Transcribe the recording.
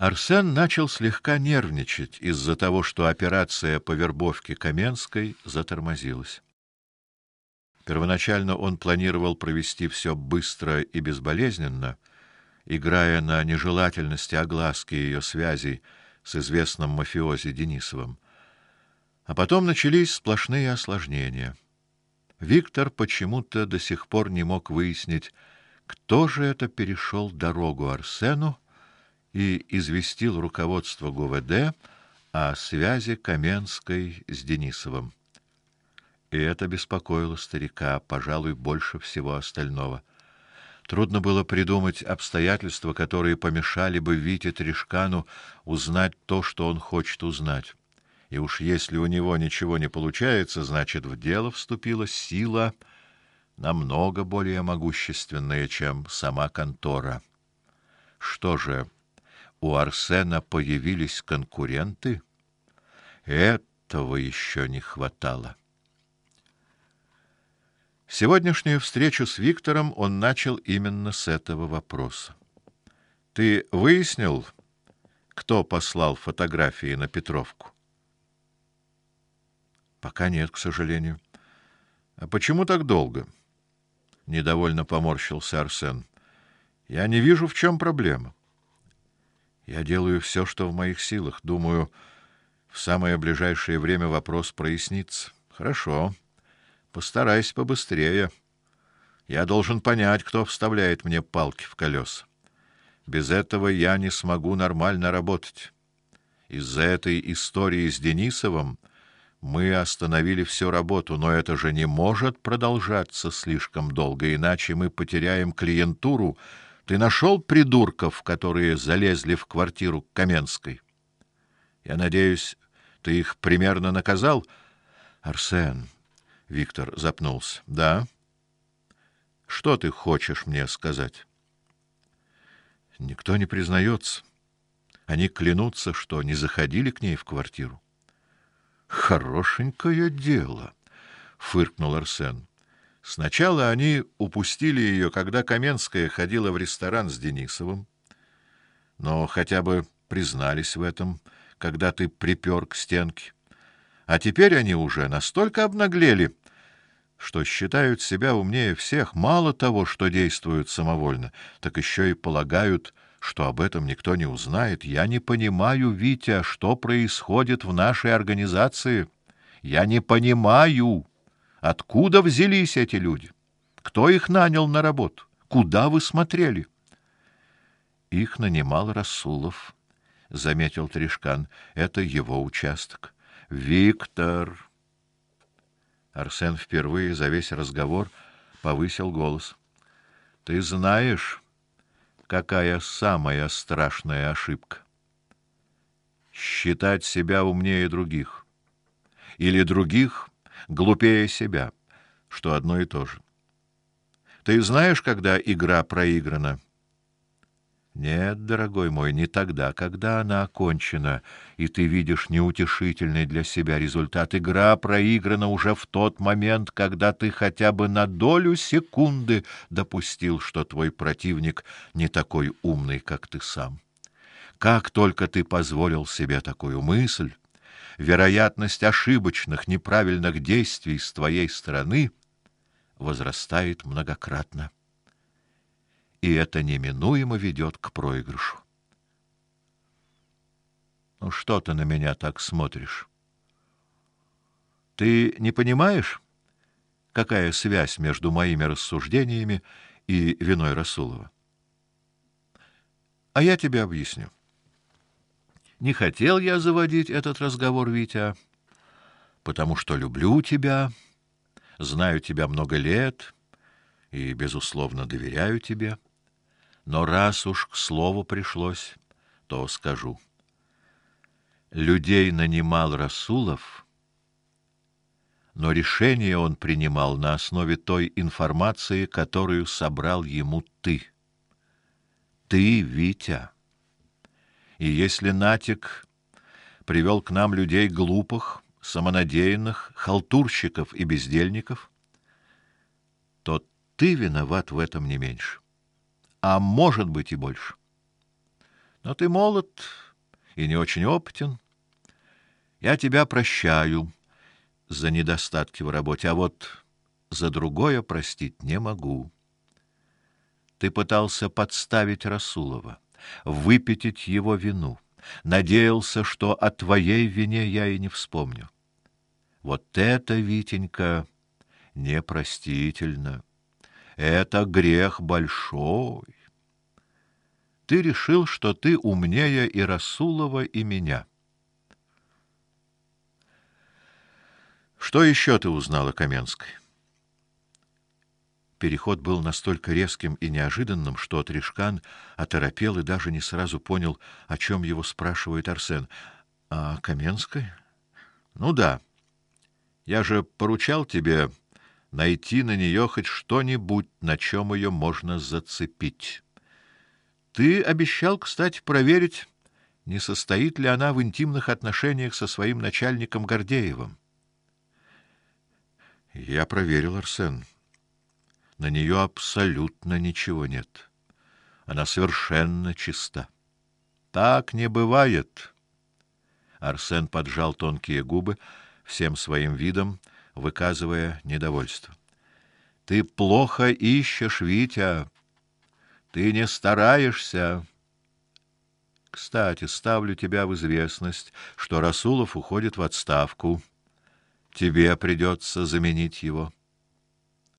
Арсен начал слегка нервничать из-за того, что операция по вербовке Каменской затормозилась. Первоначально он планировал провести все быстро и безболезненно, играя на нежелательности огласки ее связей с известным мафиози Денисовым. А потом начались сплошные осложнения. Виктор почему-то до сих пор не мог выяснить, кто же это перешел дорогу Арсену и известил руководство ГУВД о связи Каменской с Денисовым. И это беспокоило старика, пожалуй, больше всего остального. Трудно было придумать обстоятельства, которые помешали бы Вите Тришкану узнать то, что он хочет узнать. И уж если у него ничего не получается, значит, в дело вступила сила намного более могущественная, чем сама контора. Что же, у Арсена появились конкуренты? Этого еще не хватало. Сегодняшнюю встречу с Виктором он начал именно с этого вопроса. Ты выяснил, кто послал фотографии на Петровку? Пока нет, к сожалению. А почему так долго? недовольно поморщился Арсен. Я не вижу, в чем проблема. Я делаю все, что в моих силах. Думаю, в самое ближайшее время вопрос прояснится. Хорошо. Постарайся побыстрее. Я должен понять, кто вставляет мне палки в колеса. Без этого я не смогу нормально работать. Из-за этой истории с Денисовым мы остановили всю работу, но это же не может продолжаться слишком долго, иначе мы потеряем клиентуру. Ты нашел придурков, которые залезли в квартиру Каменской? Я надеюсь, ты их примерно наказал, Арсен. Виктор запнулся. Да. Что ты хочешь мне сказать? Никто не признается. Они клянутся, что не заходили к ней в квартиру. Хорошенькое дело, фыркнул Арсен. Сначала они упустили ее, когда Каменская ходила в ресторан с Денисовым. Но хотя бы признались в этом, когда ты припер к стенке. А теперь они уже настолько обнаглели, что считают себя умнее всех, мало того, что действуют самовольно, так еще и полагают, что об этом никто не узнает. Я не понимаю, Витя, что происходит в нашей организации. Я не понимаю, откуда взялись эти люди. Кто их нанял на работу? Куда вы смотрели? Их нанимал Расулов, заметил Тришкан. Это его участок. Виктор Арсен впервые за весь разговор повысил голос. Ты знаешь, какая самая страшная ошибка. Считать себя умнее других или других глупее себя, что одно и то же. Ты знаешь, когда игра проиграна? Нет, дорогой мой, не тогда, когда она окончена, и ты видишь неутешительный для себя результат. Игра проиграна уже в тот момент, когда ты хотя бы на долю секунды допустил, что твой противник не такой умный, как ты сам. Как только ты позволил себе такую мысль, вероятность ошибочных, неправильных действий с твоей стороны возрастает многократно и это неминуемо ведет к проигрышу. Ну что ты на меня так смотришь? Ты не понимаешь, какая связь между моими рассуждениями и виной Расулова? А я тебе объясню. Не хотел я заводить этот разговор, Витя, потому что люблю тебя, знаю тебя много лет и безусловно доверяю тебе. Но раз уж к слову пришлось, то скажу. Людей нанимал Расулов, но решение он принимал на основе той информации, которую собрал ему ты. Ты, Витя. И если Натик привел к нам людей глупых, самонадеянных, халтурщиков и бездельников, то ты виноват в этом не меньше а может быть и больше. Но ты молод и не очень опытен. Я тебя прощаю за недостатки в работе, а вот за другое простить не могу. Ты пытался подставить Расулова, выпятить его вину, надеялся, что о твоей вине я и не вспомню. Вот это, Витенька, непростительно. Это грех большой. Ты решил, что ты умнее и Расулова, и меня. Что еще ты узнал о Каменской? Переход был настолько резким и неожиданным, что Тришкан оторопел и даже не сразу понял, о чем его спрашивает Арсен. А Каменской? Ну да. Я же поручал тебе найти на нее хоть что-нибудь, на чем ее можно зацепить. Ты обещал, кстати, проверить, не состоит ли она в интимных отношениях со своим начальником Гордеевым. Я проверил, Арсен. На нее абсолютно ничего нет. Она совершенно чиста. Так не бывает. Арсен поджал тонкие губы, всем своим видом выказывая недовольство. Ты плохо ищешь, Витя. Ты не стараешься. Кстати, ставлю тебя в известность, что Расулов уходит в отставку. Тебе придется заменить его.